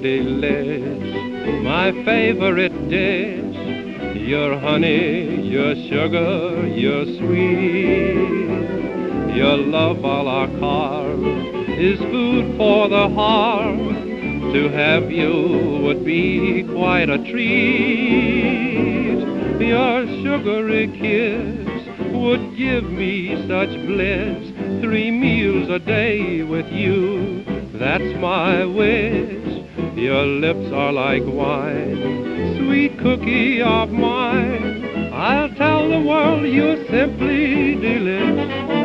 delish. My favorite dish. Your honey, your sugar, your sweet. Your love a la carte is food for the heart. To have you would be quite a treat. Your sugary kiss would give me such bliss. Three meals a day with you, that's my wish. Your lips are like wine, sweet cookie of mine. I'll tell the world you're simply delicious.